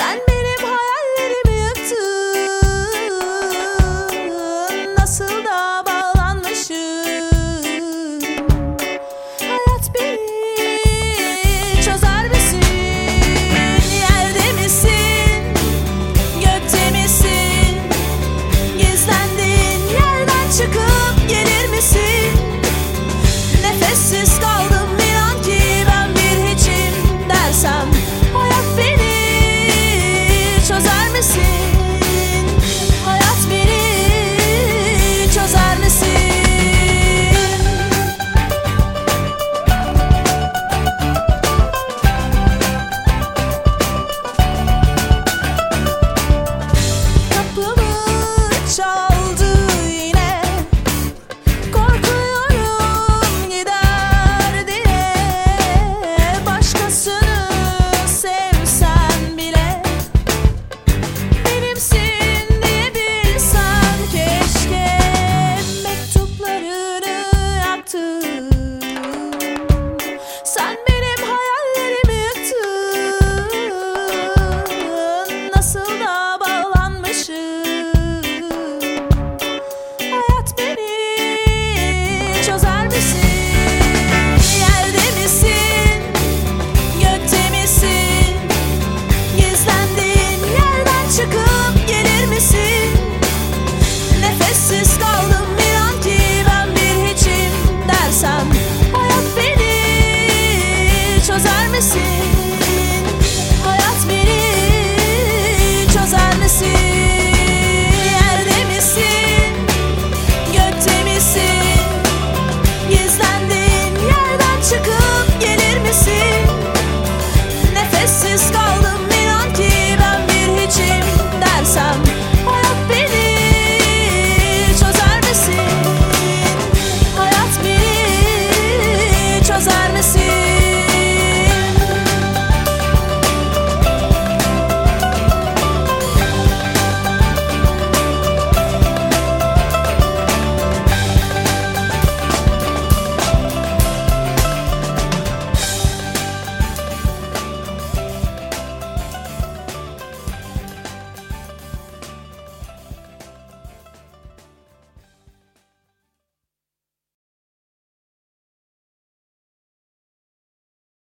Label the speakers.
Speaker 1: and